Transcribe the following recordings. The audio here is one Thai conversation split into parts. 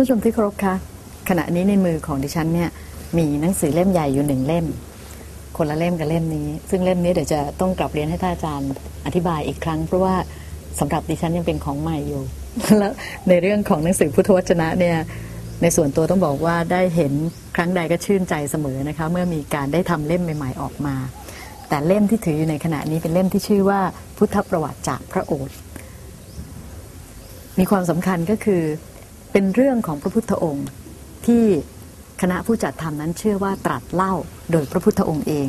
ผู้ชมที่เคารพคะขณะนี้ในมือของดิฉันเนี่ยมีหนังสือเล่มใหญ่อยู่หนึ่งเล่ม คนละเล่มกับเล่มนี้ ซึ่งเล่มนี้เดี๋ยวจะต้องกลับเรียนให้ท่านอาจารย์อธิบายอีกครั้ง เพราะว่าสำหรับดิฉันยังเป็นของใหม่อยู่แล้วในเรื่องของหนังสือพุทธวจนะเนี่ยในส่วนตัวต้องบอกว่าได้เห็นครั้งใดก็ชื่นใจเสมอนะคะเมื่อมีการได้ทำเล่มใหม่ ๆออกมา แต่เล่มที่ถืออยู่ในขณะนี้เป็นเล่มที่ชื่อว่าพุทธประวัติจากพระโอษฐ์มีความสำคัญก็คือ เป็นเรื่องของพระพุทธองค์ที่คณะผู้จัดทำนั้นเชื่อว่าตรัสเล่าโดยพระพุทธองค์เอง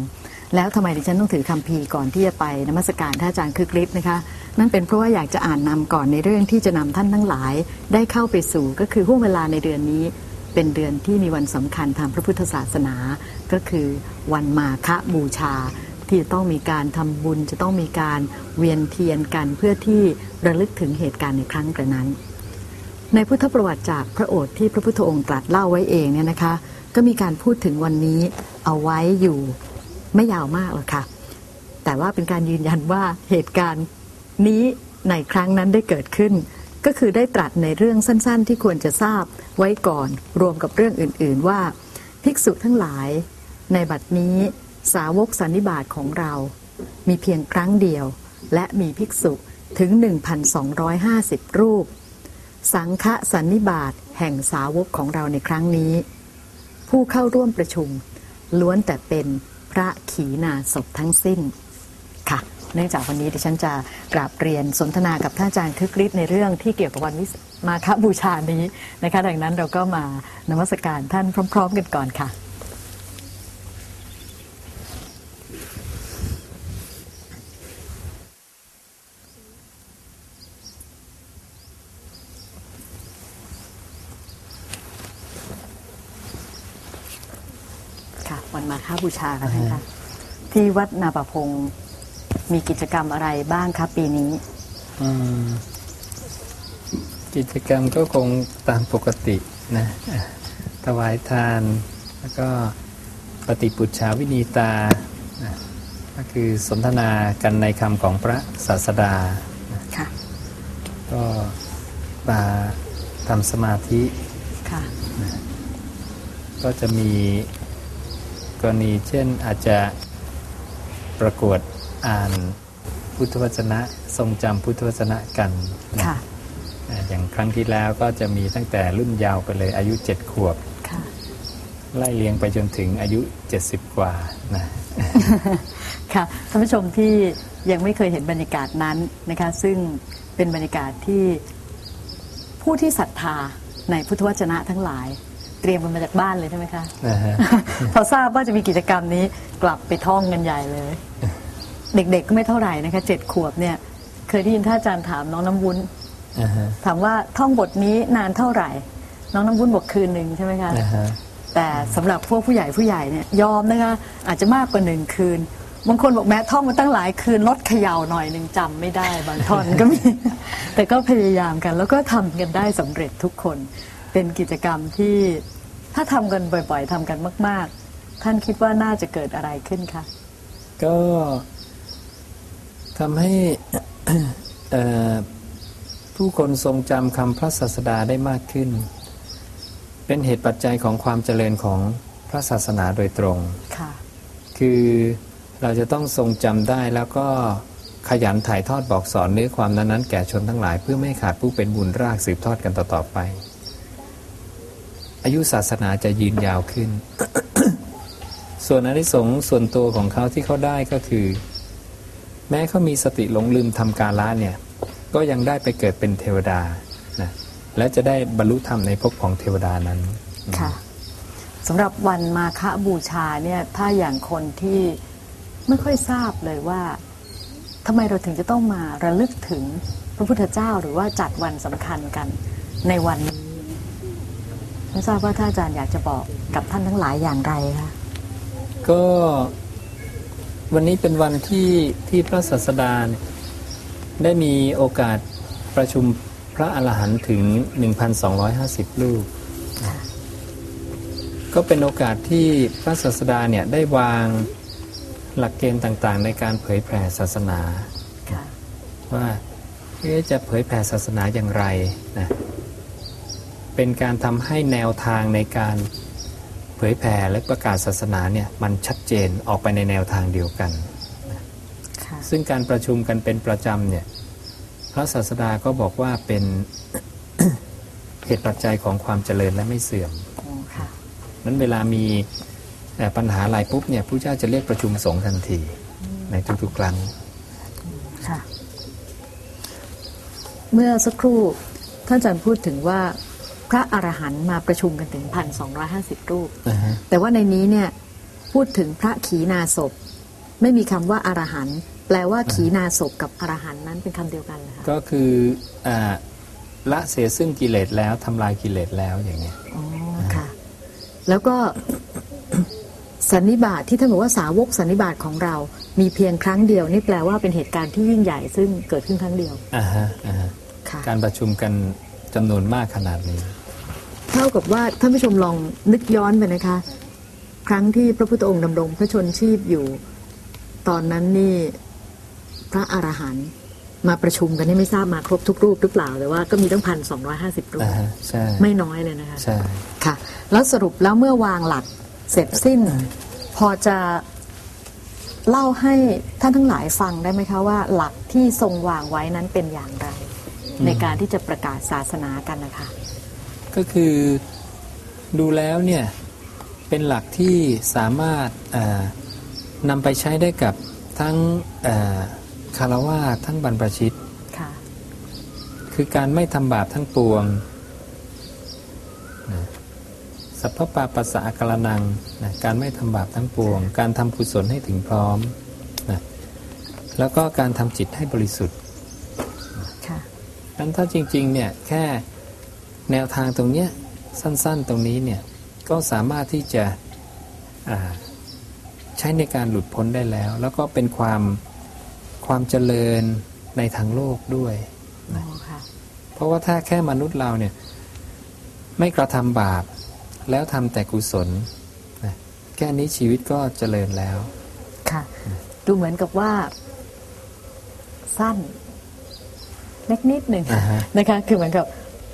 แล้วทำไมดิฉันต้องถือคำพีร์ก่อนที่จะไปนมัสการท่านอาจารย์คึกฤทธิ์นะคะ นั่นเป็นเพราะว่าอยากจะอ่านนำก่อนในเรื่องที่จะนำท่านทั้งหลาย ได้เข้าไปสู่ก็คือห่วงเวลาในเดือนนี้ เป็นเดือนที่มีวันสำคัญทางพระพุทธศาสนา ก็คือวันมาฆบูชา ที่จะต้องมีการทำบุญจะต้องมีการเวียนเทียนกันเพื่อที่ระลึกถึงเหตุการณ์ในครั้งกระนั้น ในพุทธประวัติจากพระโอษฐ์ที่พระพุทธองค์ตรัสเล่าไว้เองเนี่ยนะคะ ก็มีการพูดถึงวันนี้เอาไว้อยู่ไม่ยาวมากหรอกค่ะ แต่ว่าเป็นการยืนยันว่าเหตุการณ์นี้ในครั้งนั้นได้เกิดขึ้น ก็คือได้ตรัสในเรื่องสั้นๆ ที่ควรจะทราบไว้ก่อน รวมกับเรื่องอื่น ๆ ว่าภิกษุทั้งหลายในบัดนี้สาวกสันนิบาตของเรา มีเพียงครั้งเดียว และมีภิกษุถึง 1,250 รูป สังฆสันนิบาตแห่งสาวกของเราในครั้งนี้ ผู้เข้าร่วมประชุม ล้วนแต่เป็นพระขีณาสพทั้งสิ้นค่ะ เนื่องจากวันนี้ดิฉันจะกราบเรียนสนทนากับท่านอาจารย์คึกฤทธิ์ในเรื่องที่เกี่ยวกับวันวิมาคบูชานี้นะคะ ดังนั้นเราก็มานมัสการท่านพร้อม ๆ กันก่อนค่ะ วันมาฆ บูชาค่ะท่านคะ ที่วัดนาประพงศ์มีกิจกรรมอะไรบ้างคะปีนี้อืมกิจกรรมก็คงตามปกตินะอะถวายทานแล้วก็ปฏิปุจฉาวินีตานะก็คือสนทนากันในคำของพระศาสดาค่ะก็มาทำสมาธิค่ะก็จะมี กรณีเช่นอาจจะประกวดอ่านพุทธวจนะทรงจำพุทธวจนะกันนะค่ะอ่าอย่างครั้งที่แล้วก็จะมีตั้งแต่รุ่นยาวไปเลยอายุ7ขวบค่ะไล่เลียงไปจนถึงอายุ 70 กว่านะค่ะท่านผู้ชมที่ยังไม่เคยเห็นบรรยากาศนั้นนะคะ ซึ่งเป็นบรรยากาศที่ผู้ที่ศรัทธาในพุทธวจนะทั้งหลาย เตรียมกันมาจากบ้านเลยใช่ไหมคะ นะฮะ พอทราบว่าจะมีกิจกรรมนี้กลับไปท่องกันใหญ่เลย เด็กๆก็ไม่เท่าไหร่นะคะเจ็ดขวบเนี่ย เคยได้ยินท่านอาจารย์ถามน้องน้ำวุ้นอ่าฮะ ถามว่าท่องบทนี้นานเท่าไหร่ น้องน้ำวุ้นบอกคืนหนึ่งใช่ไหมคะ นะฮะ แต่สำหรับพวกผู้ใหญ่ผู้ใหญ่เนี่ยยอมนะคะอาจจะมากกว่าหนึ่งคืน บางคนบอกแม้ท่องมาตั้งหลายคืนลดเขย่าหน่อยหนึ่งจำไม่ได้บางท่อนก็มี แต่ก็พยายามกัน แล้วก็ทำกันได้สำเร็จทุกคน เป็นกิจกรรมที่ถ้าทำกันบ่อยๆทำกันมาก ๆ ท่านคิดว่าน่าจะเกิดอะไรขึ้นคะก็ทำให้เอ่อผู้คนทรงจำคำพระศาสดาได้มากขึ้น เป็นเหตุปัจจัยของความเจริญของพระศาสนาโดยตรงค่ะคือเราจะต้องทรงจำได้แล้วก็ขยันถ่ายทอดบอกสอนเนื้อความนั้นๆแก่ชนทั้งหลาย เพื่อไม่ให้ขาดผู้เป็นบุญรากสืบทอดกันต่อๆไป อายุศาสนาจะยืนยาวขึ้น ส่วนอนิสงส์ส่วนตัวของเขาที่เขาได้ก็คือ แม้เขามีสติหลงลืมทำกาละเนี่ย ก็ยังได้ไปเกิดเป็นเทวดานะและจะได้บรรลุธรรมในภพของเทวดานั้นค่ะสำหรับวันมาฆบูชาเนี่ยถ้าอย่างคนที่ไม่ค่อยทราบเลยว่าทำไมเราถึงจะต้องมาระลึกถึงพระพุทธเจ้าหรือว่าจัดวันสำคัญกันในวันนี้ ไม่ทราบว่าท่านอาจารย์อยากจะบอกกับท่านทั้งหลายอย่างไรคะก็วันนี้เป็นวันที่ที่พระศาสดาเนี่ยได้มีโอกาสประชุมพระอรหันต์ถึง 1,250 ลูก ก็เป็นโอกาสที่พระศาสดาเนี่ยได้วางหลักเกณฑ์ต่างๆ ในการเผยแผ่ศาสนาค่ะว่าเอ๊ะจะเผยแผ่ศาสนาอย่างไรนะ เป็นการทำให้แนวทางในการเผยแผ่และประกาศศาสนาเนี่ยมันชัดเจนออกไปในแนวทางเดียวกันค่ะซึ่งการประชุมกันเป็นประจำเนี่ยพระศาสดาก็บอกว่าเป็นเหตุปัจจัยของความเจริญและไม่เสื่อมโอ้ค่ะนั้นเวลามีเอ่อปัญหาอะไรปุ๊บเนี่ยผู้เจ้าจะเรียกประชุมสงฆ์ทันทีในทุกๆครั้งค่ะเมื่อสักครู่ท่านอาจารย์พูดถึงว่า พระอรหันต์มาประชุมกันถึงพันสองห้าสิบรูปนะฮะแต่ว่าในนี้เนี่ยพูดถึงพระขีณาสพไม่มีคำว่าอรหันต์แปลว่าขีณาสพกับอรหันต์นั้นเป็นคำเดียวกันเหรอคะก็คืออ่าละเสียซึ่งกิเลสแล้วทำลายกิเลสแล้วอย่างเงี้ยอ๋อค่ะ แล้วก็สันนิบาตที่ท่านบอกว่าสาวกสันนิบาตของเรา มีเพียงครั้งเดียว นี่แปลว่าเป็นเหตุการณ์ที่ยิ่งใหญ่ซึ่งเกิดขึ้นครั้งเดียวอ่าฮะอ่าฮะค่ะการประชุมกันจำนวนมากขนาดนี้ เท่ากับว่าท่านผู้ชมลองนึกย้อนไปนะคะ ครั้งที่พระพุทธองค์ดำรงพระชนชีพอยู่ ตอนนั้นนี่พระอรหันต์มาประชุมกันนี่ไม่ทราบมาครบทุกรูปหรือเปล่าแต่ว่าก็มีตั้งพันสองร้อยห้าสิบรูปอ่าฮะใช่ไม่น้อยเลยนะคะใช่ค่ะ แล้วสรุปแล้วเมื่อวางหลักเสร็จสิ้น พอจะเล่าให้ท่านทั้งหลายฟังได้ไหมคะว่า หลักที่ทรงวางไว้นั้นเป็นอย่างไร ในการที่จะประกาศศาสนากันนะคะ ก็คือดูแล้วเนี่ยเป็นหลักที่สามารถอ่านำไปใช้ได้กับทั้งอ่าคารวะทั้งบรรพชิตค่ะคือการไม่ทำบาปทั้งปวงนะสัพพปาปัสสะกรนังนะการไม่ทำบาปทั้งปวง การทำกุศลให้ถึงพร้อมนะแล้วก็การทำจิตให้บริสุทธิ์ค่ะนั้นถ้าจริงๆเนี่ยแค่ แนวทางตรงเนี้ยสั้นๆตรงนี้เนี่ยก็สามารถที่จะอ่าใช้ในการหลุดพ้นได้แล้ว แล้วก็เป็นความความเจริญในทางโลกด้วยอ๋อค่ะเพราะว่าถ้าแค่มนุษย์เราเนี่ยไม่กระทำบาปแล้วทำแต่กุศลนะแค่นี้ชีวิตก็เจริญแล้ว ค่ะ ดูเหมือนกับว่า สั้น เล็กนิดหนึ่งอ่าฮะนะคะ คือเหมือนกับ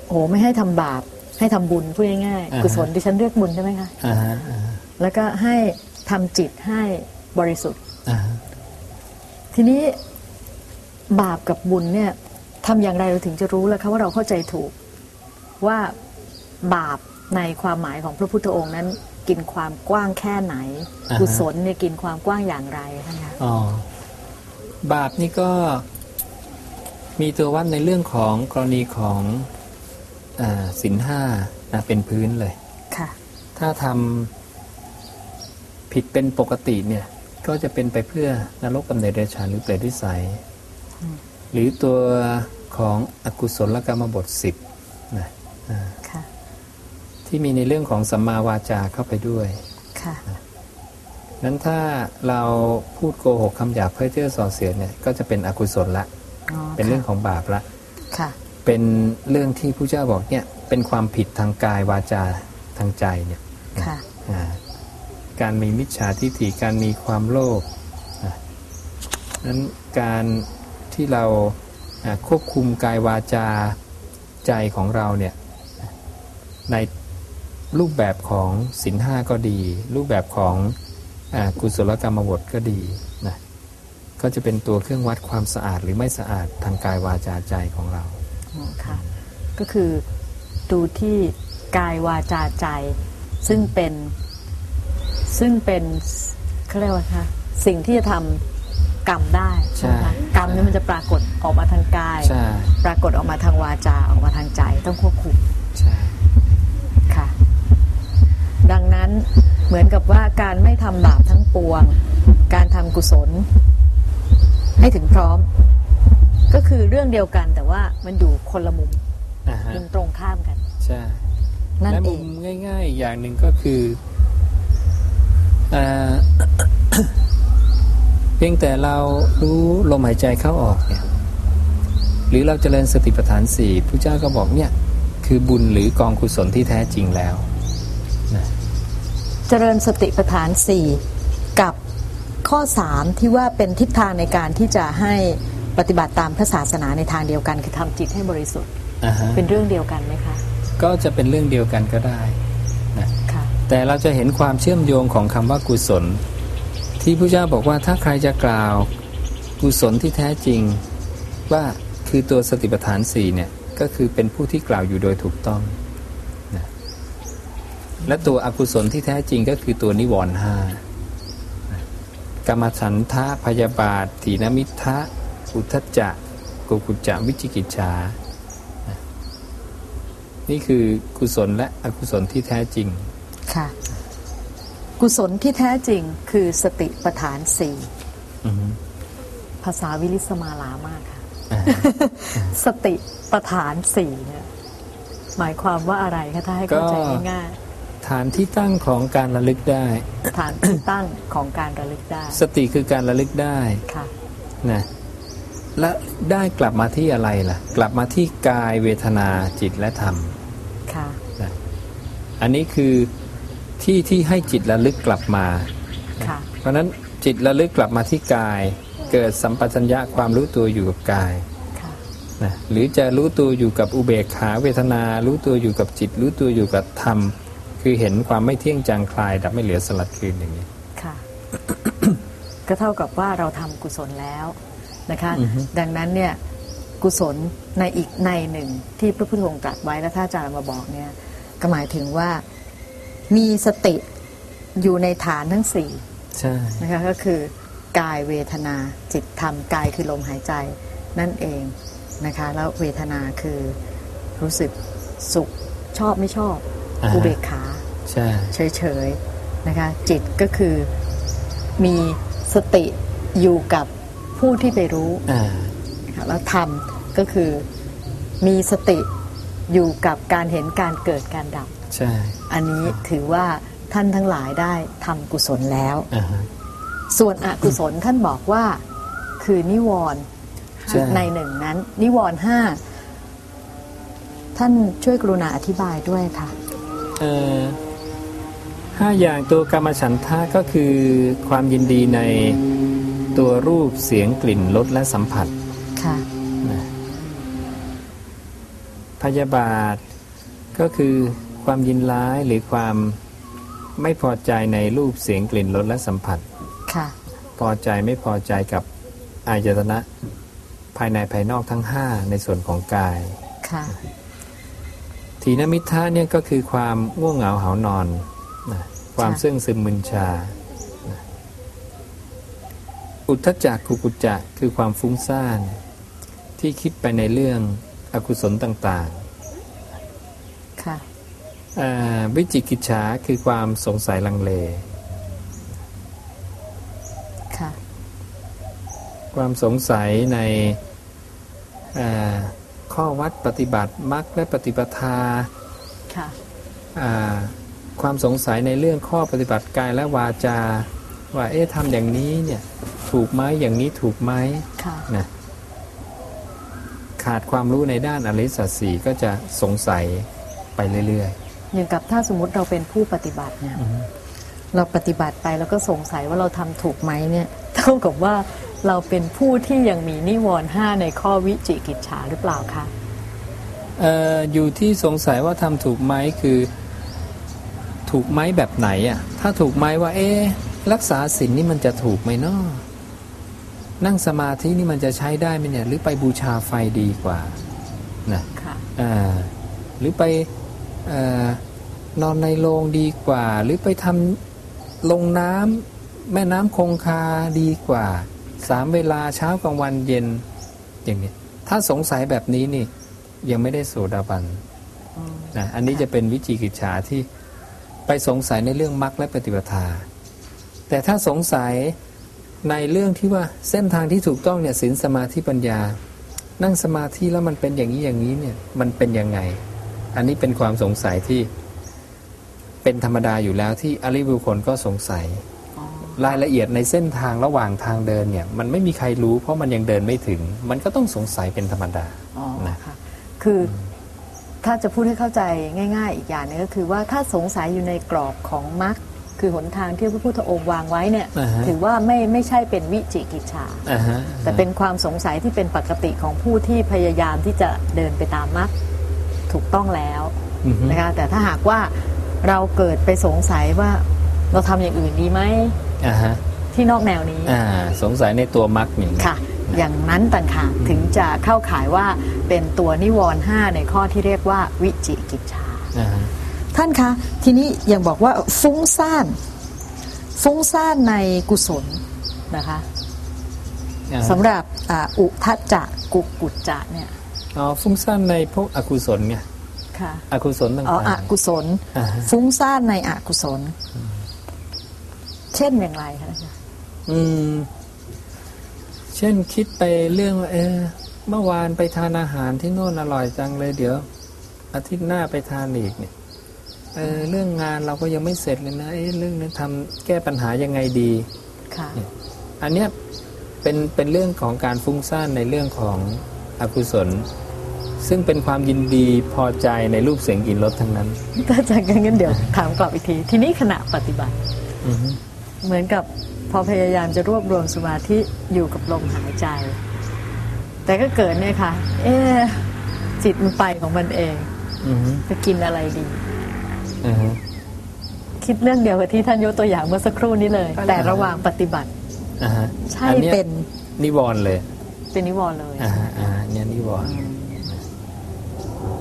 โอ้ไม่ให้ทำบาป ให้ทำบุญพูดง่ายอ่าฮะๆกุศลที่ฉันเรียกบุญใช่ไหมคะอ่าฮะอ่าฮะแล้วก็ให้ทำจิตให้บริสุทธิ์อ่าฮะทีนี้บาปกับบุญเนี่ยทำอย่างไรเราถึงจะรู้แล้วคะว่าเราเข้าใจถูกว่าบาปในความหมายของพระพุทธองค์นั้น กินความกว้างแค่ไหน กุศลเนี่ยกินความกว้างอย่างไรท่านคะอ๋อบาปนี่ก็มีตัววัดในเรื่องของกรณีของอา สินห้านะเป็นพื้นเลยค่ะถ้าทำผิดเป็นปกติเนี่ย ก็จะเป็นไปเพื่อนรกกำเนิดเดชานหรือเปรตวิสัย หรือตัวของอกุศลกรรมบทสิบนะอ่าค่ะที่มีในเรื่องของสัมมาวาจาเข้าไปด้วยค่ะนั้นถ้าเราพูดโกหกคำหยาบเพื่อเจ้อส่อเสียดเนี่ย ก็จะเป็นอกุศลละอ๋อเป็นเรื่องของบาปละ ค่ะ เป็นเรื่องที่ผู้เจ้าบอกเนี่ยเป็นความผิดทางกายวาจาทางใจเนี่ยค่ะอ่าการมีมิจฉาทิฏฐิการมีความโลภอะนั้นการที่เราอ่าควบคุมกายวาจาใจของเราเนี่ยในรูปแบบของศีลห้าก็ดี รูปแบบของอากุศลกรรมบทก็ดีนะก็จะเป็นตัวเครื่องวัดความสะอาดหรือไม่สะอาดทางกายวาจาใจของเราอ๋อ ค่ะก็คือดูที่กายวาจาใจ ซึ่งเป็นซึ่งเป็นเขาเรียกว่าคะสิ่งที่จะทำกรรมได้ใช่ไหมคะกรรมนี่มันจะปรากฏออกมาทางกายใช่ปรากฏออกมาทางวาจาออกมาทางใจต้องควบคุมใช่ค่ะ ดังนั้นเหมือนกับว่าการไม่ทำบาปทั้งปวง การทำกุศล ให้ถึงพร้อมก็ คือเรื่องเดียวกันแต่ว่ามันอยู่คนละมุมอ่าฮะมุมตรงข้ามกัน ใช่นั่นและเอมุงมง่ายๆอีกอย่างหนึ่งก็คืออาเพียงแต่เรารู้ลมหายใจเข้าออกเนี่ย หรือเราเจริญสติปัฏฐานสี่พระเจ้าก็บอกเนี่ย คือบุญหรือกองกุศลที่แท้จริงแล้วนะเจริญสติปัฏฐานสี่กับข้อสามที่ว่าเป็นทิศทางในการที่จะให้ ปฏิบัติตามพระศาสนาในทางเดียวกันคือทำจิตให้บริสุทธิ์อ่าฮะเป็นเรื่องเดียวกันไหมคะ ก็จะเป็นเรื่องเดียวกันก็ได้ค่ะแต่เราจะเห็นความเชื่อมโยงของคำว่ากุศล ที่พระเจ้าบอกว่าถ้าใครจะกล่าวกุศลที่แท้จริง ว่าคือตัวสติปัฏฐานสี่เนี่ยก็คือเป็นผู้ที่กล่าวอยู่โดยถูกต้องนะและตัวอกุศลที่แท้จริงก็คือตัวนิวรณ์ห้านะกรรมฉันทะพยาบาทถีนมิทะ อุทธจจะกุกุจจะวิจิกิจฉานะนี่คือกุศลและอกุศลที่แท้จริง ค่ะ กุศลที่แท้จริงคือสติปัฏฐานสี่อือฮึภาษาวิลิสมาลามากค่ะอ่าสติปัฏฐานสี่เนี่ยหมายความว่าอะไรคะถ้าให้เข้าใจง่ายฐานที่ตั้งของการระลึกได้ๆฐานที่ตั้งของการระลึกได้ สติคือการระลึกได้ ค่ะ นะ และได้กลับมาที่อะไรล่ะ กลับมาที่กายเวทนาจิตและธรรมค่ะนะอันนี้คือที่ที่ให้จิตระลึกกลับมาค่ะเพราะฉะนั้นจิตระลึกกลับมาที่กาย เกิดสัมปชัญญะความรู้ตัวอยู่กับกายค่ะนะหรือจะรู้ตัวอยู่กับอุเบกขาเวทนา รู้ตัวอยู่กับจิต รู้ตัวอยู่กับธรรม คือเห็นความไม่เที่ยงจางคลาย ดับไม่เหลือสลัดคืนอย่างนี้ ค่ะ ก็เท่ากับว่าเราทำกุศลแล้ว นะคะอือฮึดังนั้นเนี่ยกุศลในอีกในหนึ่งที่พระพุทธองค์ตรัสไว้และท่านอาจารย์มาบอกเนี่ยก็หมายถึงว่ามีสติอยู่ในฐานทั้งสี่ใช่นะคะก็คือกายเวทนาจิตธรรมกายคือลมหายใจนั่นเองนะคะ แล้วเวทนาคือรู้สึกสุขชอบไม่ชอบาฮะอุเบกขาใช่เฉยๆนะคะจิตก็คือมีสติอยู่กับ ผู้ที่ไปรู้อ่านะคะแล้วธรรมก็คือมีสติอยู่กับการเห็นการเกิดการดับใช่อันนี้ถือว่าท่านทั้งหลายได้ทำกุศลแล้วอ่าฮะส่วนอกุศลท่านบอกว่าคือนิวรณ์ใช่ในหนึ่งนั้น นิวรณ์ห้าท่านช่วยกรุณาอธิบายด้วยค่ะเอ่อห้าอย่างตัวกรรมฉันทะก็คือความยินดีใน ตัวรูปเสียงกลิ่นรสและสัมผัสค่ะนะพยาบาทก็คือความยินร้ายหรือความไม่พอใจในรูปเสียงกลิ่นรสและสัมผัส ค่ะ พอใจไม่พอใจกับอายตนะภายในภายนอกทั้งห้าในส่วนของกาย ค่ะ ทีนมิทะเนี่ยก็คือความง่วงเหงาหานอนนะความค่ะซึ่งซึมมึนชานะ อุทธจักกุกุจจะคือความฟุ้งซ่าน ที่คิดไปในเรื่องอกุศลต่างค่ะๆอ่าวิจิกิจฉาคือความสงสัยลังเล ค่ะ ความสงสัยในอ่าข้อวัดปฏิบัติมรรคและปฏิปทา ค่ะอ่าความสงสัยในเรื่องข้อปฏิบัติกายและวาจา ว่าเอ๊ะทำอย่างนี้เนี่ยถูกไหมอย่างนี้ถูกไหมค่ะนะขาดความรู้ในด้านอริยสัจสี่ก็จะสงสัยไปเรื่อยอย่างกับถ้าสมมุติเราเป็นผู้ปฏิบัติเนี่ยเราปฏิบัติไปแล้วก็สงสัยว่าเราทำถูกไหมเนี่ยเท่ากับว่าเราเป็นผู้ที่ยังมีนิวรณ์ห้าในข้อวิจิกิจฉาหรือเปล่าคะๆเอ่ออยู่ที่สงสัยว่าทำถูกไหมคือ ถูกไหมแบบไหนอะถ้าถูกไหมว่า เอ๊ะ รักษาศีลนี่มันจะถูกไหมเนาะนั่งสมาธินี่มันจะใช้ได้ไหมเนี่ย หรือไปบูชาไฟดีกว่านะค่ะอ่าหรือไปเออนอนในโรงดีกว่า หรือไปทำลงน้ำแม่น้ำคงคาดีกว่าสามเวลาเช้ากลางวันเย็นอย่างนี้ถ้าสงสัยแบบนี้นี่ ยังไม่ได้โสดาบันอืมนะอันนี้จะเป็นวิจิกิจฉาที่ไปสงสัยในเรื่องมรรคและปฏิปทา แต่ถ้าสงสัยในเรื่องที่ว่าเส้นทางที่ถูกต้องเนี่ยศีลสมาธิปัญญา นั่งสมาธิแล้วมันเป็นอย่างนี้อย่างนี้เนี่ยมันเป็นยังไง อันนี้เป็นความสงสัยที่เป็นธรรมดาอยู่แล้วที่อริยบุคคลก็สงสัยอ๋อรายละเอียดในเส้นทางระหว่างทางเดินเนี่ยมันไม่มีใครรู้ เพราะมันยังเดินไม่ถึง มันก็ต้องสงสัยเป็นธรรมดาอ๋อนะค่ะคือถ้าจะพูดให้เข้าใจง่าย ๆ อีกอย่างหนึงก็คือว่าถ้าสงสัยอยู่ในกรอบของมรรค คือหนทางที่พระพุทธองค์วางไว้เนี่ยอ่าฮะถือว่าไม่ไม่ใช่เป็นวิจิกิจฉาอ่าฮะแต่เป็นความสงสัยที่เป็นปกติของผู้ที่พยายามที่จะเดินไปตามมรรคถูกต้องแล้วอือฮึนะคะแต่ถ้าหากว่าเราเกิดไปสงสัยว่าเราทำอย่างอื่นดีไหมอ่าฮะที่นอกแนวนี้อ่าสงสัยในตัวมรรคอย่างนี้ค่ะ อย่างนั้นต่างหากถึงจะเข้าข่ายว่าเป็นตัวนิวรณ์ห้าในข้อที่เรียกว่าวิจิกิจฉาอ่าฮะ ท่านคะทีนี้อย่างบอกว่าฟุ้งซ่านฟุ้งซ่านในกุศลนะคะอ่าสำหรับอ่าอุทัจจะกุกุจจะเนี่ยอ๋อฟุ้งซ่านในพวกอกุศลไงค่ะอกุศลต่างอ๋ออๆกุศลอ่าฮะฟุ้งซ่านในอกุศล เช่นอย่างไรคะอาจารย์อืม เช่นคิดไปเรื่องว่าเออเมื่อวานไปทานอาหารที่โน่นอร่อยจังเลยเดี๋ยว อาทิตย์หน้าไปทานอีกเนี่ย เออเรื่องงานเราก็ยังไม่เสร็จเลยนะเอ๊ะเรื่องนี้ทำแก้ปัญหายังไงดีค่ะอันเนี้ยเป็นเป็นเรื่องของการฟุ้งซ่านในเรื่องของอกุศล ซึ่งเป็นความยินดีพอใจในรูปเสียงกลิ่นรสทั้งนั้นถ้าจากงั้นเดี๋ยวถามกลับอีกที ทีนี้ขณะปฏิบัติอือฮึเหมือนกับพอพยายามจะรวบรวมสมาธิอยู่กับลมหายใจ แต่ก็เกิดเนี่ยค่ะ เอ๊ะจิตมันไปของมันเองอือฮึจะกินอะไรดีอือฮึ คิดเรื่องเดียวกับที่ท่านยกตัวอย่างเมื่อสักครู่นี้เลย แต่ระหว่างปฏิบัติอ่าฮะใช่อัยเป็นนิวรณ์เลย เป็นนิวรณ์เลยอ่าฮะอ่าฮะเนี่ยนิวรณ์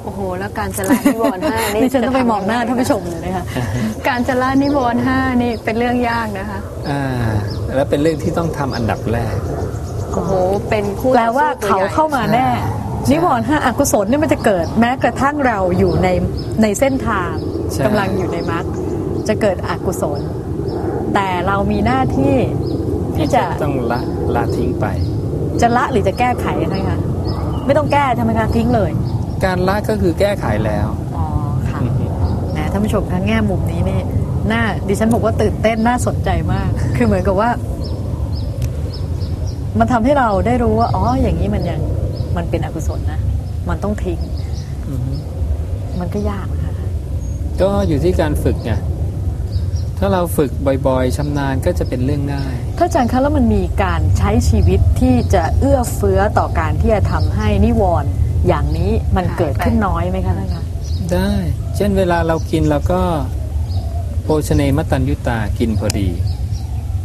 โอ้โห แล้วการจะละนิวรณ์ห้านี่ดิฉันต้องไปมองหน้าท่านผู้ชมเลยนะคะการจะละนิวรณ์ห้านี่เป็นเรื่องยากนะคะอ่าแล้วเป็นเรื่องที่ต้องทำอันดับแรกโอ้โหเป็นคู่แปลว่าต่อสู้เขาตัวใหญ่เข้ามาแน่นิวรณ์ห้าอกุศลเนี่ยมันจะเกิดแม้กระทั่งเราอยู่ในในเส้นทางใช่ กำลังอยู่ในมรรคจะเกิดอกุศล แต่เรามีหน้าที่ที่จะต้องละละทิ้งไป จะละหรือจะแก้ไขนะคะไม่ต้องแก้ใช่ไหมคะทิ้งเลย การละก็คือแก้ไขแล้วอ๋อค่ะอือฮึแหมท่านผู้ชมคะแง่มุมนี้นี่น่าดิฉันบอกว่าตื่นเต้นน่าสนใจมาก คือเหมือนกับว่า มันทำให้เราได้รู้ว่าอ๋ออย่างนี้มันยังมันเป็นอกุศลนะ มันต้องทิ้งอือฮึมันก็ยากนะคะ ก็อยู่ที่การฝึกไงถ้าเราฝึกบ่อยๆชำนาญก็จะเป็นเรื่องง่ายถ้าอาจารย์คะแล้วมันมีการใช้ชีวิตที่จะเอื้อเฟื้อต่อการที่จะทำให้นิวรณ์อย่างนี้มันเกิดขึ้นน้อยไหมคะท่านคะได้ เช่นเวลาเรากินเราก็โภชเนมตัญยุตากินพอดี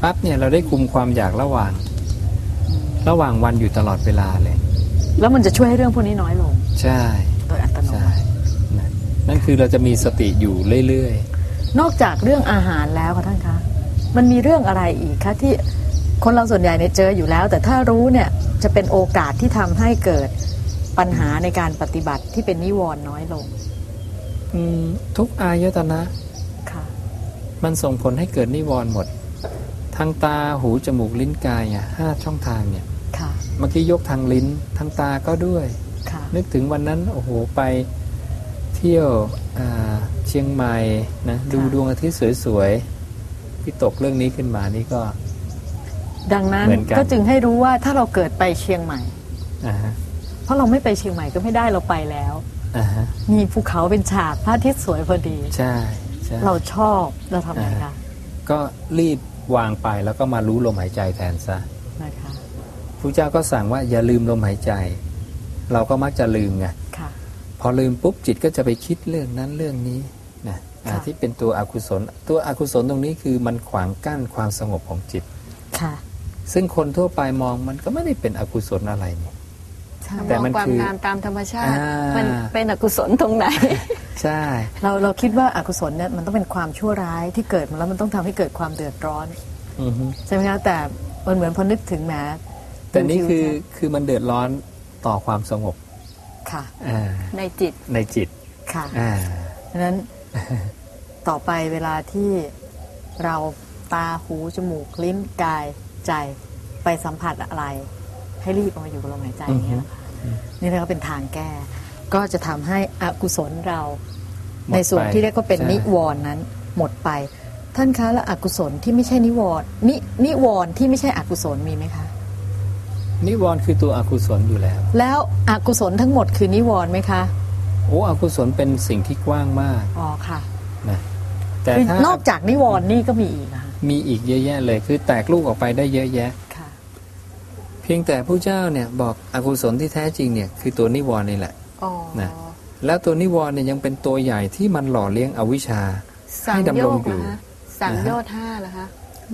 ปั๊บเนี่ยเราได้คุมความอยากระหว่าง ระหว่างวันอยู่ตลอดเวลาเลย แล้วมันจะช่วยให้เรื่องพวกนี้น้อยลง ใช่ โดยอัตโน ใช่ มัติ นะนั่น คือเราจะมีสติอยู่เรื่อยนอกจากเรื่องอาหารแล้วค่ะท่านคะ มันมีเรื่องอะไรอีกคะที่คนเราส่วนใหญ่เนี่ยเจออยู่แล้ว แต่ถ้ารู้เนี่ยจะเป็นโอกาสที่ทำให้เกิดปัญหาในการปฏิบัติที่เป็นนิวรณ์น้อยลงๆอืมทุกอายตนะค่ะ มันส่งผลให้เกิดนิวรณ์หมด ทางตาหูจมูกลิ้นกายเนี่ยห้าช่องทางเนี่ยค่ะเมื่อกี้ยกทางลิ้นทางตาก็ด้วยค่ะนึกถึงวันนั้นโอ้โหไปเที่ยวอ่าเชียงใหม่นะดูดวงอาทิตย์สวยๆที่ตกเรื่องนี้ขึ้นมานี่ก็ ดังนั้นเหมือนกันก็จึงให้รู้ว่าถ้าเราเกิดไปเชียงใหม่อ่าฮะเพราะเราไม่ไปเชียงใหม่ก็ไม่ได้เราไปแล้วอ่าฮะมีภูเขาเป็นฉากพระอาทิตย์สวยพอดีใช่ใช่เราชอบเราทำไงอ่าคะก็รีบวางไปแล้วก็มารู้ลมหายใจแทนซะนะคะพระเจ้าก็สั่งว่าอย่าลืมลมหายใจ เราก็มักจะลืมไงค่ะ พอลืมปุ๊บจิตก็จะไปคิดเรื่องนั้นเรื่องนี้นะอ่าค่ะที่เป็นตัวอกุศล ตัวอกุศลตรงนี้คือมันขวางกั้นความสงบของจิตค่ะซึ่งคนทั่วไปมองมันก็ไม่ได้เป็นอกุศลอะไรนี่ใช่แต่มันมองความคืองามตามธรรมชาติอ่ามัมันเป็นอกุศลตรงไหน ใช่ เราเราคิดว่าอากุศลเนี่ยมันต้องเป็นความชั่วร้ายที่เกิดมาแล้วมันต้องทำให้เกิดความเดือดร้อนอือฮึใช่ไหมคะแต่มันเหมือนพอนึกถึงแหมแต่นี่คือดูทิวทัศน์คือมันเดือดร้อนต่อความสงบ ค่ะอ่าในจิตในจิตค่ะอ่าดังนั้นต่อไปเวลาที่เราตาหูจมูกลิ้นกายใจไปสัมผัสอะไร ให้รีบเอามาอยู่กับลมหายใจอย่างเงี้ยนะคะนี่นะครับเป็นทางแก้ ก็จะทำให้อกุศลเราหมดไปในส่วนที่เรียกว่าเป็นใช่นิวรณ์นั้นหมดไป ท่านคะแล้วอกุศลที่ไม่ใช่นิวรณ์นินิวรณ์ที่ไม่ใช่อกุศลมีไหมคะ นิวรณ์คือตัวอกุศลอยู่แล้ว แล้วอกุศลทั้งหมดคือนิวรณ์ไหมคะโอ้อกุศลเป็นสิ่งที่กว้างมากอ๋อค่ะนะแต่คือถ้านอกจากนิวรณ์นี่ก็มีอีกนะคะมีอีกเยอะแยะเลย คือแตกลูกออกไปได้เยอะแยะค่ะ เพียงแต่ผู้เจ้าเนี่ยบอกอกุศลที่แท้จริงเนี่ยคือตัวนิวรณ์นี่แหละอ๋อนะแล้วตัวนิวรณ์เนี่ยยังเป็นตัวใหญ่ที่มันหล่อเลี้ยงอวิชชาสังให้โยดำรงกอยู่เหรอคะสังโยชน์ห้าเหรอคะ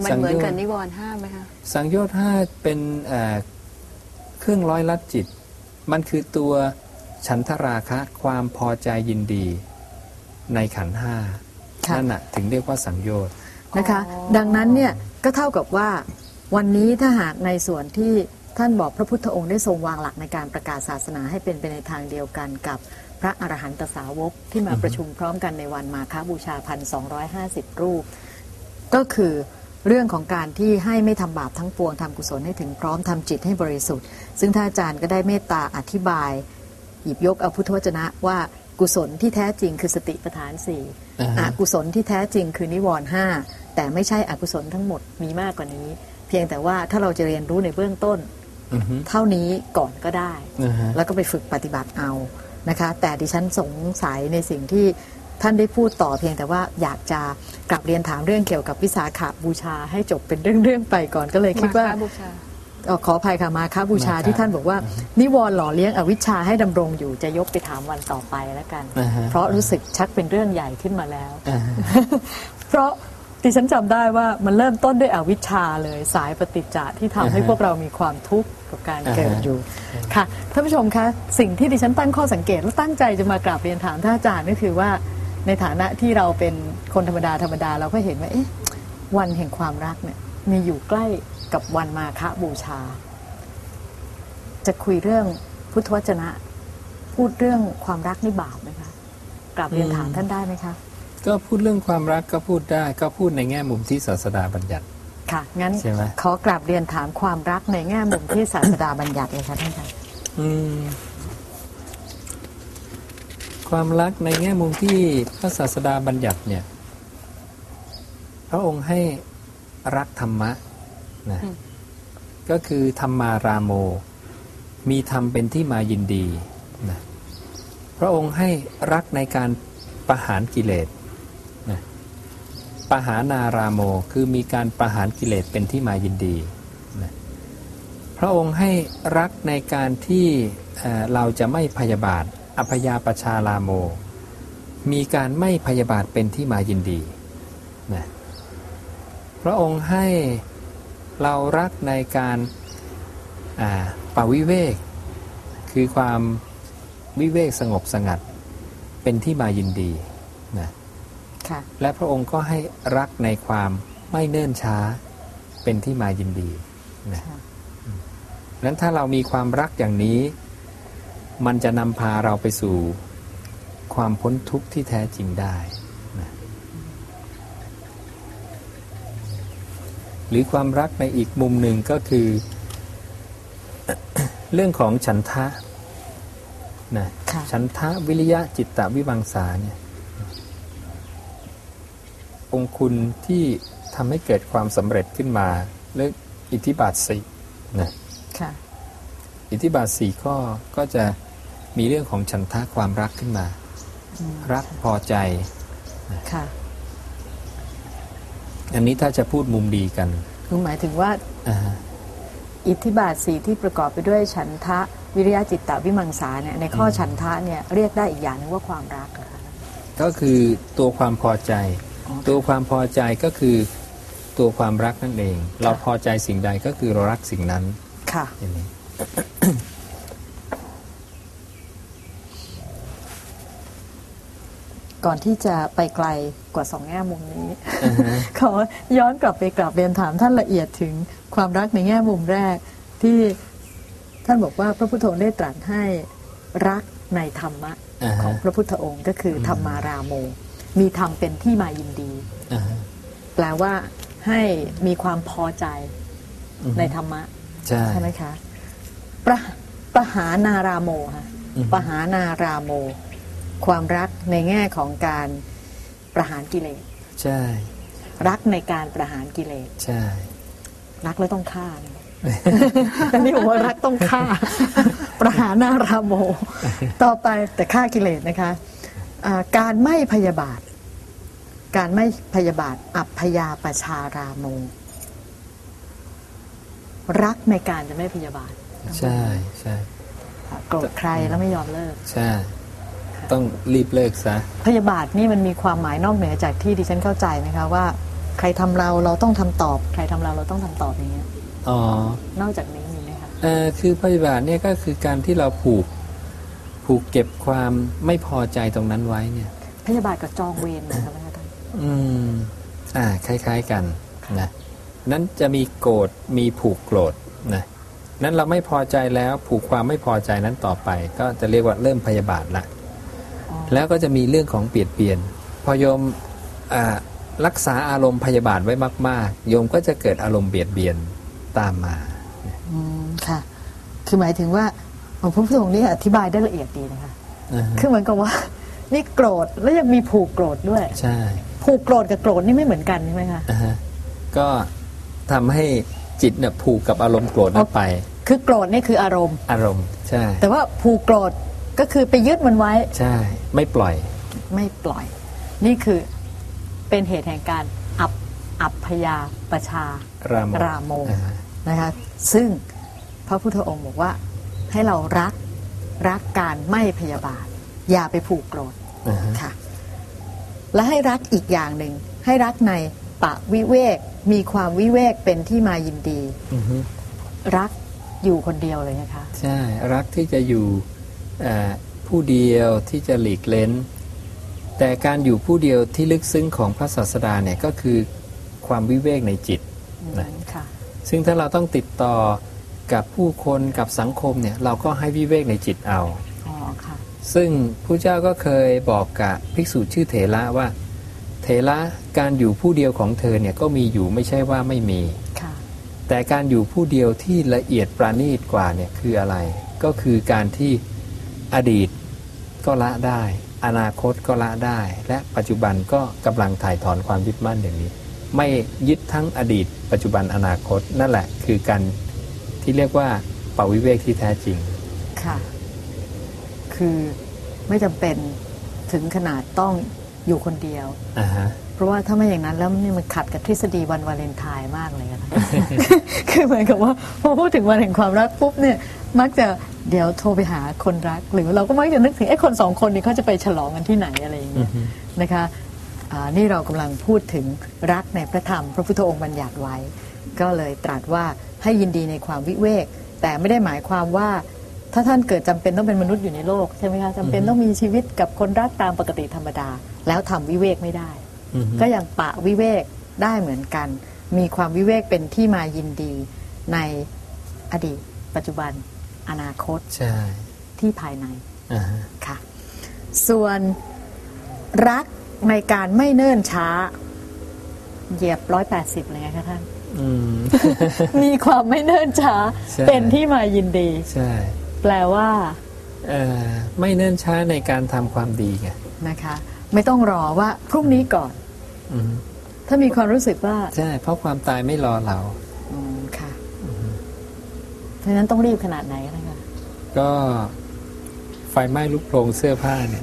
มันเหมือนกับนิวรณ์ห้าไหมคะสังโยชน์ห้าเป็น เอ่อเครื่องร้อยลัดจิต มันคือตัวฉันทราคะความพอใจยินดี ในขันธ์ห้าค่ะนั่นน่ะถึงเรียกว่าสังโยชน์นะคะอ๋อดังนั้นเนี่ยก็เท่ากับว่าวันนี้ถ้าหากในส่วนที่ท่านบอกพระพุทธองค์ได้ทรงวางหลักในการประกาศศาสนาให้เป็นไปในทางเดียวกันกับพระอรหันตสาวกที่มาอือฮึประชุมพร้อมกันในวันมาฆบูชาพันสองรูป ก็คือ เรื่องของการที่ให้ไม่ทำบาปทั้งปวงทำกุศลให้ถึงพร้อมทำจิตให้บริสุทธิ์ ซึ่งท่านอาจารย์ก็ได้เมตตาอธิบาย หยิบยกเอาพุทธวจนะว่ากุศลที่แท้จริงคือสติปัฏฐานสี่อ่าฮะอกุศลที่แท้จริงคือนิวรณ์ห้าแต่ไม่ใช่อกุศลทั้งหมดมีมากกว่านี้ เพียงแต่ว่าถ้าเราจะเรียนรู้ในเบื้องต้นอือฮึเท่านี้ก่อนก็ได้อ่าฮะแล้วก็ไปฝึกปฏิบัติเอานะคะ แต่ดิฉันสงสัยในสิ่งที่ ท่านได้พูดต่อเพียงแต่ว่าอยากจะกลับเรียนถามเรื่องเกี่ยวกับวิสาขาบูชาให้จบเป็นเรื่องๆไปก่อนก็เลยคิดว่ามาฆบูชาเอ่อขออภัยค่ะมาค้าบูชามาฆที่ท่านบอกว่า นิวรณ์หล่อเลี้ยงอวิชชาให้ดำรงอยู่จะยกไปถามวันต่อไปแล้วกันอ่าฮะเพราะรู้สึกชักเป็นเรื่องใหญ่ขึ้นมาแล้วอ่าฮะเพราะดิฉันจำได้ว่ามันเริ่มต้นด้วยอวิชชาเลยสายปฏิจจะที่ทำให้อ่าฮะพวกเรามีความทุกข์กับการเกิดอ่าฮะอยู่ค่ะท่านผู้ชมคะสิ่งที่ดิฉันตั้งข้อสังเกตและตั้งใจจะมากราบเรียนถามท่านอาจารย์ก็คือว่า ในฐานะที่เราเป็นคนธรรมดาธรรมดาเราก็เห็นว่าเอ๊ะวันแห่งความรักเนี่ยมีอยู่ใกล้กับวันมาฆบูชา จะคุยเรื่องพุทธวจนะ พูดเรื่องความรักนี่บาปไหมคะกราบเรียนถามท่านได้ไหมคะก็พูดเรื่องความรักก็พูดได้ ก็พูดในแง่มุมที่ศาสดาบัญญัติค่ะงั้นใช่ไหมขอกราบเรียนถามความรักในแง่มุมที่ศาสดาบัญญัติเลยค่ะท่านคะอืม ความรักในแง่มุมที่พระศาสดาบัญญัติเนี่ย พระองค์ให้รักธรรมะนะอืมก็คือธรรมารามโม มีธรรมเป็นที่มายินดีนะพระองค์ให้รักในการประหารกิเลสนะประหานารามโมคือมีการประหารกิเลสเป็นที่มายินดีนะพระองค์ให้รักในการที่เอ่อเราจะไม่พยาบาท อภยาปชาลาโม มีการไม่พยาบาทเป็นที่มายินดีนะพระองค์ให้เรารักในการอ่าปวิเวก คือความวิเวกสงบสงัดเป็นที่มายินดีนะค่ะและพระองค์ก็ให้รักในความไม่เนิ่นช้าเป็นที่มายินดีนะค่ะนั้นถ้าเรามีความรักอย่างนี้ มันจะนำพาเราไปสู่ความพ้นทุกข์ที่แท้จริงได้นะหรือความรักในอีกมุมหนึ่งก็คือ เรื่องของฉันทะนะค่ะฉันทะวิริยะจิตตวิบังสาเนี่ยองคุณที่ทำให้เกิดความสำเร็จขึ้นมาเรื่องอิทธิบาทสี่นะค่ะอิทธิบาทสี่ข้อก็จะ มีเรื่องของฉันทะความรักขึ้นมาอืมรักพอใจค่ะอันนี้ถ้าจะพูดมุมดีกันคือหมายถึงว่าอ่าฮะอิทธิบาทสีที่ประกอบไปด้วยฉันทะวิริยะจิตตวิมังสาเนี่ยในข้อฉันทะเนี่ยเรียกได้อีกอย่างหนึงว่าความรักเหรอคะก็คือตัวความพอใจอ๋อตัวความพอใจก็คือตัวความรักนั่นเอง เราพอใจสิ่งใดก็คือเรารักสิ่งนั้นค่ะอย่างนี้ ก่อนที่จะไปไกลกว่าสองแง่มุมนี้อ่าฮะขอย้อนกลับไปกลับเรียนถามท่านละเอียดถึงความรักในแง่มุมแรก ที่ท่านบอกว่าพระพุทธองค์ได้ตรัสให้รักในธรรมะอ่าของฮะพระพุทธองค์ก็คือธรรมาราโม มีธรรมเป็นที่มายินดีอ่าฮะแปลว่าให้มีความพอใจอือฮึในธรรมะใช่ใช่ไหมคะประประหานาราโมค่ะอือฮึประหานาราโม ความรักในแง่ของการประหารกิเลสใช่ รักในการประหารกิเลสใช่ รักแล้วต้องฆ่านะแต่นี่บอกว่ารักต้องฆ่า ประหารนาราโม ต่อไปแต่ฆ่ากิเลสนะคะอ่าการไม่พยาบาท การไม่พยาบาท อัพยาปชาราโมรักในการจะไม่พยาบาท ใช่ใช่โกรธใครแล้วไม่ยอมเลิก ใช่ค่ะ ต้องรีบเลิกซะพยาบาทนี่มันมีความหมายนอกเหนือจากที่ดิฉันเข้าใจไหมคะว่า ใครทำเราเราต้องทำตอบ ใครทำเราเราต้องทำตอบอย่างเงี้ยอ๋อนอกจากนี้มีไหมคะเอ่อคือพยาบาทเนี่ยก็คือการที่เราผูกผูกเก็บความไม่พอใจตรงนั้นไว้เนี่ย พยาบาทกับจองเวรเหมือนกันไหมคะท่านอืมอ่า คล้าย ๆกันนะนั้นจะมีโกรธมีผูกโกรธนะนั้นเราไม่พอใจแล้วผูกความไม่พอใจนั้นต่อไป ก็จะเรียกว่าเริ่มพยาบาทละอ๋อ แล้วก็จะมีเรื่องของเปลี่ยนเปลี่ยนพอโยมอ่ารักษาอารมณ์พยาบาทไว้มาก ๆ โยมก็จะเกิดอารมณ์เบียดเบียนตามมาอืมค่ะ คือหมายถึงว่าหลวงพ่อพุทธองค์นี่อธิบายได้ละเอียดดีนะคะอ่าฮะคือเหมือนกับว่า นี่โกรธแล้วยังมีผูกโกรธด้วย ใช่ผูกโกรธกับโกรธนี่ไม่เหมือนกันใช่ไหมคะอ่าฮะก็ทำให้จิตเนี่ยผูกกับอารมณ์โกรธนั้นไป คือโกรธนี่คืออารมณ์ อารมณ์ใช่ แต่ว่าผูกโกรธ ก็คือไปยึดมันไว้ ใช่ ไม่ปล่อย ไม่ปล่อย นี่คือเป็นเหตุแห่งการอับอับพยาประชารามราโมอ่าฮะนะคะซึ่งพระพุทธองค์บอกว่าให้เรารักรักการไม่พยาบาท อย่าไปผูกโกรธอ่าฮะค่ะและให้รักอีกอย่างหนึ่ง ให้รักในปะวิเวกมีความวิเวกเป็นที่มายินดีอือฮึรักอยู่คนเดียวเลยนะคะ ใช่ รักที่จะอยู่เอ่อ ผู้เดียวที่จะหลีกเล้น แต่การอยู่ผู้เดียวที่ลึกซึ้งของพระศาสดาเนี่ยก็คือความวิเวกในจิตนะค่ะซึ่งถ้าเราต้องติดต่อกับผู้คนกับสังคมเนี่ยเราก็ให้วิเวกในจิตเอาอ๋อค่ะซึ่งผู้เจ้าก็เคยบอกกับภิกษุชื่อเถระว่า เถระการอยู่ผู้เดียวของเธอเนี่ยก็มีอยู่ไม่ใช่ว่าไม่มีค่ะแต่การอยู่ผู้เดียวที่ละเอียดประณีตกว่าเนี่ยคืออะไร ก็คือการที่ อดีตก็ละได้ อนาคตก็ละได้ และปัจจุบันก็กำลังถ่ายถอนความยึดมั่นอย่างนี้ ไม่ยึดทั้งอดีต ปัจจุบันอนาคตนั่นแหละคือการที่เรียกว่าปวิเวกที่แท้จริงค่ะ คือไม่จำเป็นถึงขนาดต้องอยู่คนเดียวอ่าฮะเพราะว่าถ้าไม่อย่างนั้นแล้วนี่มันขัดกับทฤษฎีวันวาเลนไทน์มากเลยนะ คือเหมือนกับว่าพอพูดถึงวันแห่งความรักปุ๊บเนี่ย มักจะเดี๋ยวโทรไปหาคนรัก หรือเราก็มักจะนึกถึงไอ้คนสองคนนี้เขาจะไปฉลองกันที่ไหนอะไรอย่างเงี้ยนะคะอ่านี่เรากำลังพูดถึงรักในพระธรรม พระพุทธองค์บัญญัติไว้ ก็เลยตรัสว่าให้ยินดีในความวิเวก แต่ไม่ได้หมายความว่า ถ้าท่านเกิดจำเป็นต้องเป็นมนุษย์อยู่ในโลกใช่ไหมคะจำเป็นต้องมีชีวิตกับคนรักตามปกติธรรมดา แล้วทำวิเวกไม่ได้อือฮึก็ยังปะวิเวกได้เหมือนกัน มีความวิเวกเป็นที่มายินดีในอดีต ปัจจุบัน อนาคตใช่ที่ภายในอ่าฮะค่ะ ส่วนรักในการไม่เนิ่นช้า เหยียบร้อยแปดสิบเลยไงคะท่านอืมมีความไม่เนิ่นช้าใช่เป็นที่มายินดีใช่แปลว่าเอ่อไม่เนิ่นช้าในการทำความดีไงนะคะ ไม่ต้องรอว่าพรุ่งนี้ก่อนอืมถ้ามีความรู้สึกว่า ใช่ เพราะความตายไม่รอเราอืมค่ะ เพราะฉะนั้นต้องรีบขนาดไหนกันนะคะก็ไฟไหม้ลุกโพรงเสื้อผ้าเนี่ย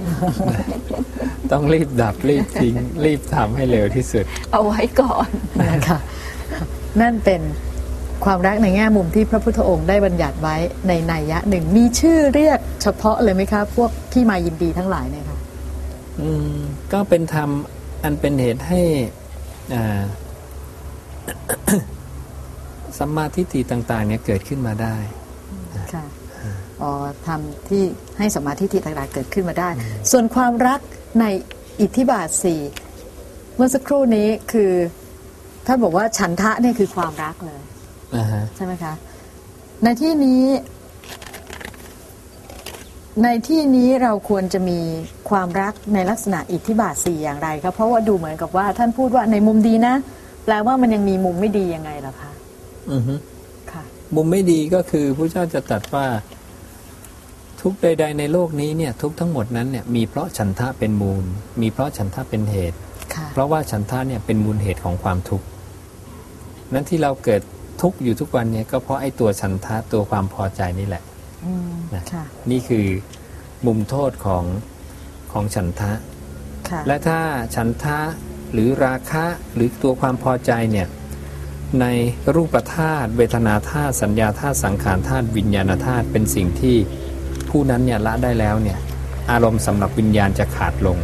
ต้องรีบดับรีบทิ้ง รีบทำให้เร็วที่สุด เอาไว้ก่อนนะคะนั่นเป็นความรักในแง่มุมที่พระพุทธองค์ได้บัญญัติไว้ในนัยยะหนึ่งมีชื่อเรียกเฉพาะเลยไหมคะพวกที่มายินดีทั้งหลายเนี่ยค่ะอืมก็เป็นธรรมอันเป็นเหตุให้อ่า สัมมาทิฏฐิต่างๆเนี่ยเกิดขึ้นมาได้ค่ะอ๋อทำที่ให้สมมาธิที่ต่างๆเกิดขึ้นมาได้ ส่วนความรักในอิทธิบาทสี่เมื่อสักครู่นี้คือท่านบอกว่าฉันทะเนี่ยคือความรักเลยอ่าฮะใช่ไหมคะ ในที่นี้ ในที่นี้เราควรจะมีความรักในลักษณะอิทธิบาทสี่อย่างไรครับเพราะว่าดูเหมือนกับว่าท่านพูดว่าในมุมดีนะ แปลว่ามันยังมีมุมไม่ดียังไงล่ะคะ อือฮึค่ะ มุมไม่ดีก็คือพระเจ้าจะตรัสว่า ทุกข์ใด ๆ ในโลกนี้เนี่ย ทุกข์ทั้งหมดนั้นเนี่ยมีเพราะฉันทะเป็นมูล มีเพราะฉันทะเป็นเหตุค่ะเพราะว่าฉันทะเนี่ยเป็นมูลเหตุของความทุกข์นั้นที่เราเกิดทุกข์อยู่ทุกวันเนี่ยก็เพราะไอ้ตัวฉันทะตัวความพอใจนี่แหละอืมนะค่ะนี่คือมุมโทษของของฉันทะค่ะและถ้าฉันทะหรือราคะหรือตัวความพอใจเนี่ย ในรูปธาตุเวทนาธาตุสัญญาธาตุสังขารธาตุวิญญาณธาตุเป็นสิ่งที่ผู้นั้นเนี่ยละได้แล้วเนี่ยอารมณ์สำหรับวิญญาณจะขาดลง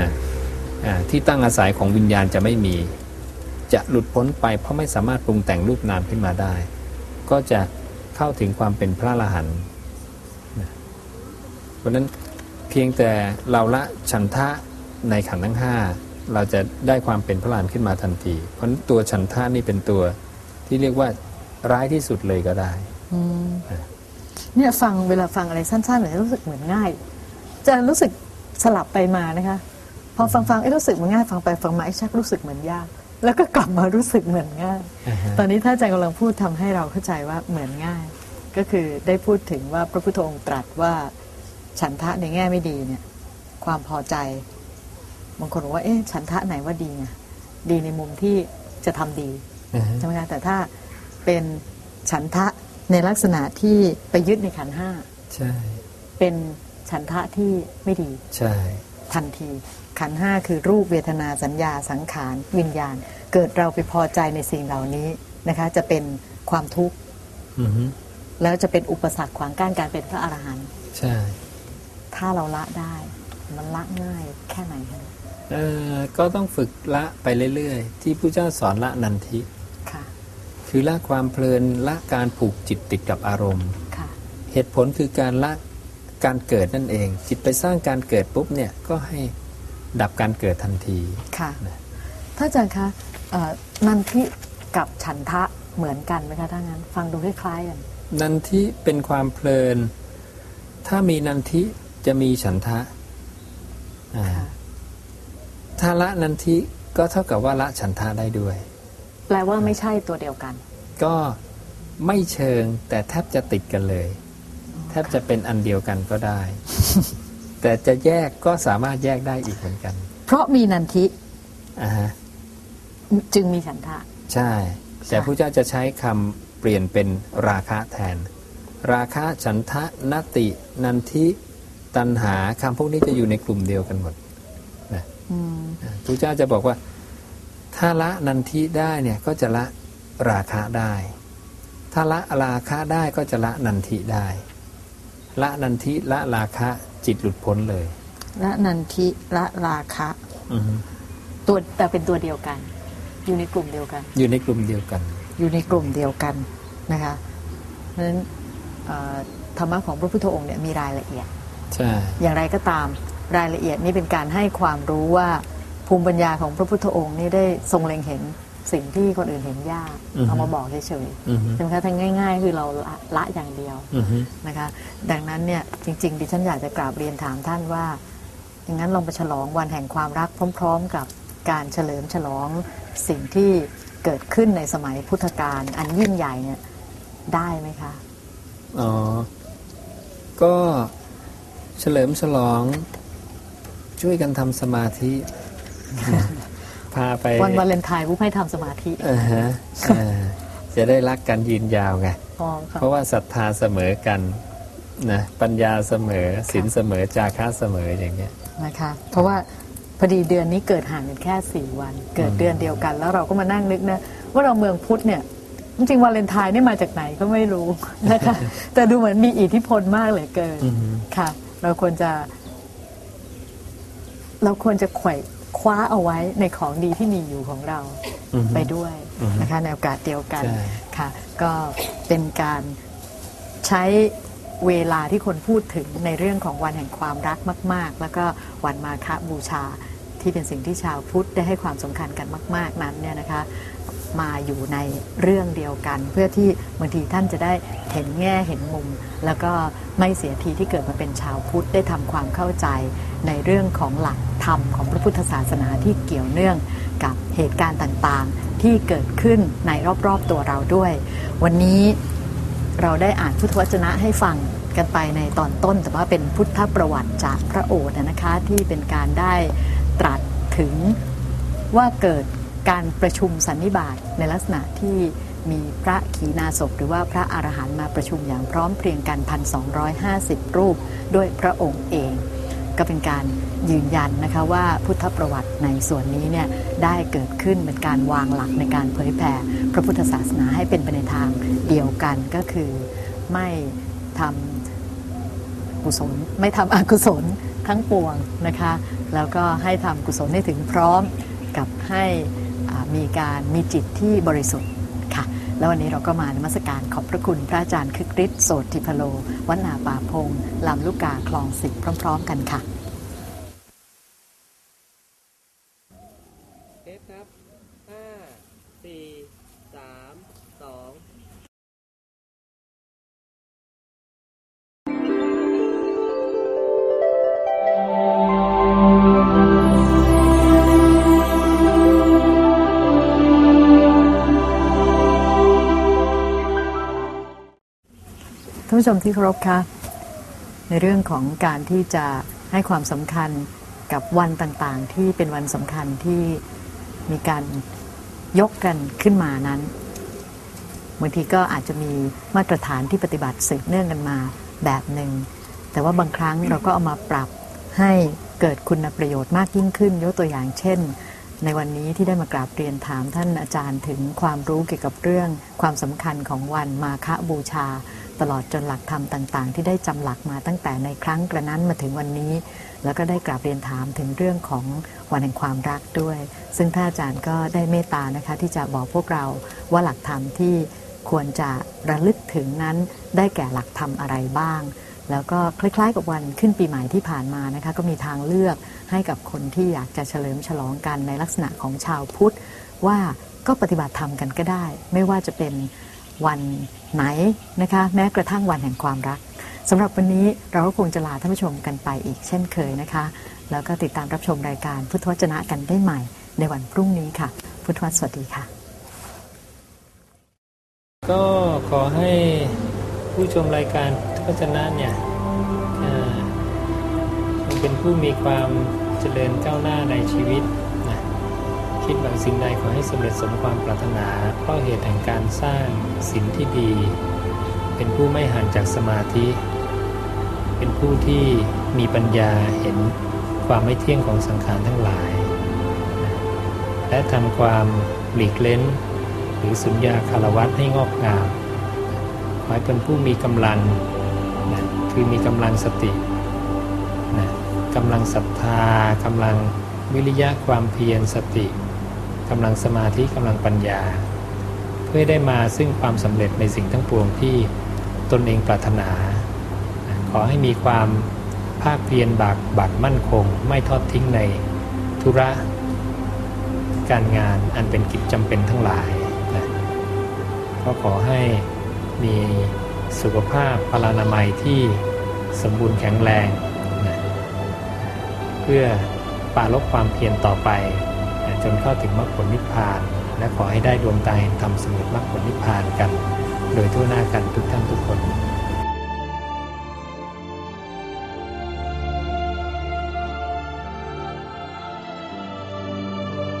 นะที่ตั้งอาศัยของวิญญาณจะไม่มี จะหลุดพ้นไปเพราะไม่สามารถปรุงแต่งรูปนามขึ้นมาได้ ก็จะเข้าถึงความเป็นพระอรหันต์เพราะฉะนั้นเพียงแต่เราละฉันทะในขันธ์ทั้งห้า เราจะได้ความเป็นพระอรหันต์ขึ้นมาทันที เพราะฉะนั้นตัวฉันทะนี่เป็นตัวที่เรียกว่าร้ายที่สุดเลยก็ได้เนี่ยฟังเวลาฟังอะไรสั้นๆเนี่ยรู้สึกเหมือนง่าย จะรู้สึกสลับไปมานะคะ พอฟังฟังๆเอ้รู้สึกมันง่ายฟังไปฟังมาไอ้ชักรู้สึกเหมือนยาก แล้วก็กลับมารู้สึกเหมือนง่ายอ่าฮะตอนนี้ถ้าอาจารย์กำลังพูดทำให้เราเข้าใจว่าเหมือนง่าย ก็คือได้พูดถึงว่าพระพุทธองค์ตรัสว่าฉันทะในแง่ไม่ดีเนี่ย ความพอใจ บางคนบอกว่าเอ๊ะฉันทะไหนว่าดีไงดีในมุมที่จะทำดีอ่าฮะใช่ไหมคะแต่ถ้าเป็นฉันทะในลักษณะที่ไปยึดในขันธ์ห้าใช่เป็นฉันทะที่ไม่ดี ใช่ ทันที ขันธ์ห้าคือรูปเวทนาสัญญาสังขารวิญญาณ เกิดเราไปพอใจในสิ่งเหล่านี้นะคะ จะเป็นความทุกข์อือฮึแล้วจะเป็นอุปสรรคขวางกั้นการเป็นพระอรหันต์ใช่ ถ้าเราละได้ มันละง่ายแค่ไหนคะเอ่อ ก็ต้องฝึกละไปเรื่อยๆ ที่พระเจ้าสอนละนันทิค่ะคือละความเพลินละการผูกจิตติดกับอารมณ์ค่ะเหตุผลคือการละการเกิดนั่นเอง จิตไปสร้างการเกิดปุ๊บเนี่ยก็ให้ดับการเกิดทันทีค่ะนะถ้าอาจารย์คะเอ่อนันทิกับฉันทะเหมือนกันไหมคะถ้างั้น ฟังดูคล้ายๆกันนันทิเป็นความเพลิน ถ้ามีนันทิจะมีฉันทะอ่าค่ะ ถ้าละนันทิก็เท่ากับว่าละฉันทะได้ด้วย แปลว่าไม่ใช่ตัวเดียวกัน ก็ไม่เชิงแต่แทบจะติดกันเลย แทบจะเป็นอันเดียวกันก็ได้ แต่จะแยกก็สามารถแยกได้อีกเหมือนกัน เพราะมีนันทิอ่าฮะจึงมีฉันทะ ใช่ แต่พระเจ้าจะใช้คำเปลี่ยนเป็นราคะแทน ราคะฉันทะนติ นันทิ ตัณหาคำพวกนี้จะอยู่ในกลุ่มเดียวกันหมดนะอืม พระเจ้าจะบอกว่า ถ้าละนันทิได้เนี่ยก็จะละราคะได้ ถ้าละราคะได้ก็จะละนันทิได้ ละนันทิละราคะจิตหลุดพ้นเลยและนันทิละราคะอือฮึตัวแต่เป็นตัวเดียวกัน อยู่ในกลุ่มเดียวกัน อยู่ในกลุ่มเดียวกัน อยู่ในกลุ่มเดียวกันนะคะเพราะฉะนั้นเอ่อธรรมะของพระพุทธองค์เนี่ยมีรายละเอียดใช่อย่างไรก็ตาม รายละเอียดนี้เป็นการให้ความรู้ว่าภูมิปัญญาของพระพุทธองค์นี่ได้ทรงเล็งเห็นสิ่งที่คนอื่นเห็นยากอือฮึเอามาบอกเฉยอือฮึๆใช่ไหมคะทั้งง่าย ๆ คือเราละละอย่างเดียวอือฮึนะคะ ดังนั้นเนี่ยจริงๆดิฉันอยากจะกราบเรียนถามท่านว่าอย่างนั้นลองไปฉลองวันแห่งความรักพร้อม ๆ กับการเฉลิมฉลองสิ่งที่เกิดขึ้นในสมัยพุทธกาลอันยิ่งใหญ่เนี่ยได้ไหมคะอ๋อก็เฉลิมฉลอง ช่วยกันทำสมาธิ พาไปวันวาเลนไทน์ผู้ให้ทำสมาธิอ่าฮะอ่าจะได้รักกันยืนยาวไงอ๋อค่ะเพราะว่าศรัทธาเสมอกันนะปัญญาเสมอศีลเสมอจาคะเสมออย่างเงี้ยนะคะเพราะว่าพอดีเดือนนี้เกิดห่างกันแค่สี่วัน เกิดเดือนเดียวกัน แล้วเราก็มานั่งนึกนะว่าเราเมืองพุทธเนี่ยจริงๆวาเลนไทน์นี่มาจากไหนก็ไม่รู้นะคะแต่ดูเหมือนมีอิทธิพลมากเหลือเกินอือฮึค่ะ เราควรจะ เราควรจะไขว่คว้าเอาไว้ในของดีที่มีอยู่ของเราอือฮึไปด้วยอือฮึนะคะในโอกาสเดียวกันใช่ค่ะ ก็เป็นการใช้เวลาที่คนพูดถึงในเรื่องของวันแห่งความรักมาก ๆ แล้วก็วันมาฆบูชาที่เป็นสิ่งที่ชาวพุทธได้ให้ความสำคัญกันมาก ๆ นั้นเนี่ยนะคะ มาอยู่ในเรื่องเดียวกัน เพื่อที่บางทีท่านจะได้เห็นแง่เห็นมุม แล้วก็ไม่เสียทีที่เกิดมาเป็นชาวพุทธได้ทำความเข้าใจในเรื่องของหลักธรรมของพระพุทธศาสนาที่เกี่ยวเนื่องกับเหตุการณ์ต่างๆ ที่เกิดขึ้นในรอบๆตัวเราด้วย วันนี้เราได้อ่านพุทธวจนะให้ฟังกันไปในตอนต้น แต่ว่าเป็นพุทธประวัติจากพระโอษฐ์นะคะที่เป็นการได้ตรัสถึงว่าเกิด การประชุมสันนิบาตในลักษณะที่มีพระขีณาสพหรือว่าพระอรหันต์มาประชุมอย่างพร้อมเพรียงกัน 1,250 รูปด้วยพระองค์เอง ก็เป็นการยืนยันนะคะว่าพุทธประวัติในส่วนนี้เนี่ยได้เกิดขึ้นเป็นการวางหลักในการเผยแผ่พระพุทธศาสนาให้เป็นไปในทางเดียวกันก็คือไม่ทำกุศลไม่ทำอกุศลทั้งปวงนะคะ แล้วก็ให้ทำกุศลให้ถึงพร้อมกับให้ มีการมีจิตที่บริสุทธิ์ค่ะ แล้ววันนี้เราก็มานมัสการขอบพระคุณพระอาจารย์คึกฤทธิ์โสติพโลวัฒนาป่าพงลำลูกกาคลองสิบพร้อม ๆ กันค่ะ ผู้ชมที่เคารพคะในเรื่องของการที่จะให้ความสำคัญกับวันต่างๆ ที่เป็นวันสำคัญที่มีการยกกันขึ้นมานั้นบางทีก็อาจจะมีมาตรฐานที่ปฏิบัติสืบเนื่องกันมาแบบหนึ่งแต่ว่าบางครั้งเราก็เอามาปรับให้เกิดคุณประโยชน์มากยิ่งขึ้น ยกตัวอย่างเช่น ในวันนี้ที่ได้มากราบเรียนถามท่านอาจารย์ถึงความรู้เกี่ยวกับเรื่องความสำคัญของวันมาฆบูชา ตลอดจนหลักธรรมต่างๆ ที่ได้จำหลักมาตั้งแต่ในครั้งกระนั้นมาถึงวันนี้ แล้วก็ได้กราบเรียนถามถึงเรื่องของวันแห่งความรักด้วย ซึ่งท่านอาจารย์ก็ได้เมตตานะคะที่จะบอกพวกเราว่าหลักธรรมที่ควรจะระลึกถึงนั้นได้แก่หลักธรรมอะไรบ้าง แล้วก็คล้ายๆ กับวันขึ้นปีใหม่ที่ผ่านมานะคะก็มีทางเลือกให้กับคนที่อยากจะเฉลิมฉลองกันในลักษณะของชาวพุทธว่าก็ปฏิบัติธรรมกันก็ได้ ไม่ว่าจะเป็น วันไหนนะคะแม้กระทั่งวันแห่งความรักสำหรับวันนี้เราก็คงจะลาท่านผู้ชมกันไปอีกเช่นเคยนะคะ แล้วก็ติดตามรับชมรายการพุทธวจนะกันได้ใหม่ ในวันพรุ่งนี้ค่ะ พุทธวสวัสดีค่ะ ก็ขอให้ผู้ชมรายการพุทธวจนะเนี่ยเป็นผู้มีความเจริญก้าวหน้าในชีวิต คิดหวังสิ่งใดขอให้สำเร็จสมความปรารถนาเพราะเหตุแห่งการสร้างศีลที่ดี เป็นผู้ไม่ห่างจากสมาธิ เป็นผู้ที่มีปัญญาเห็นความไม่เที่ยงของสังขารทั้งหลาย และทำความหลีกเล้น หรือสุญญาคารวัตให้งอกงามขอให้เป็นผู้มีกำลังนะคือมีกำลังสตินะกำลังศรัทธากำลังวิริยะความเพียรสติ กำลังสมาธิกำลังปัญญา เพื่อได้มาซึ่งความสำเร็จในสิ่งทั้งปวงที่ตนเองปรารถนา ขอให้มีความภาคเพียรบากบั่นมั่นคง ไม่ทอดทิ้งในธุระการงานอันเป็นกิจจำเป็นทั้งหลายนะก็ขอให้มีสุขภาพพลานามัยที่สมบูรณ์แข็งแรงนะเพื่อปราลบความเพียรต่อไป จนเข้าถึงมรรคผลนิพพาน และขอให้ได้ดวงตาเห็นธรรมสมุทรมรรคผลนิพพานกัน โดยทั่วหน้ากันทุกท่านทุกคน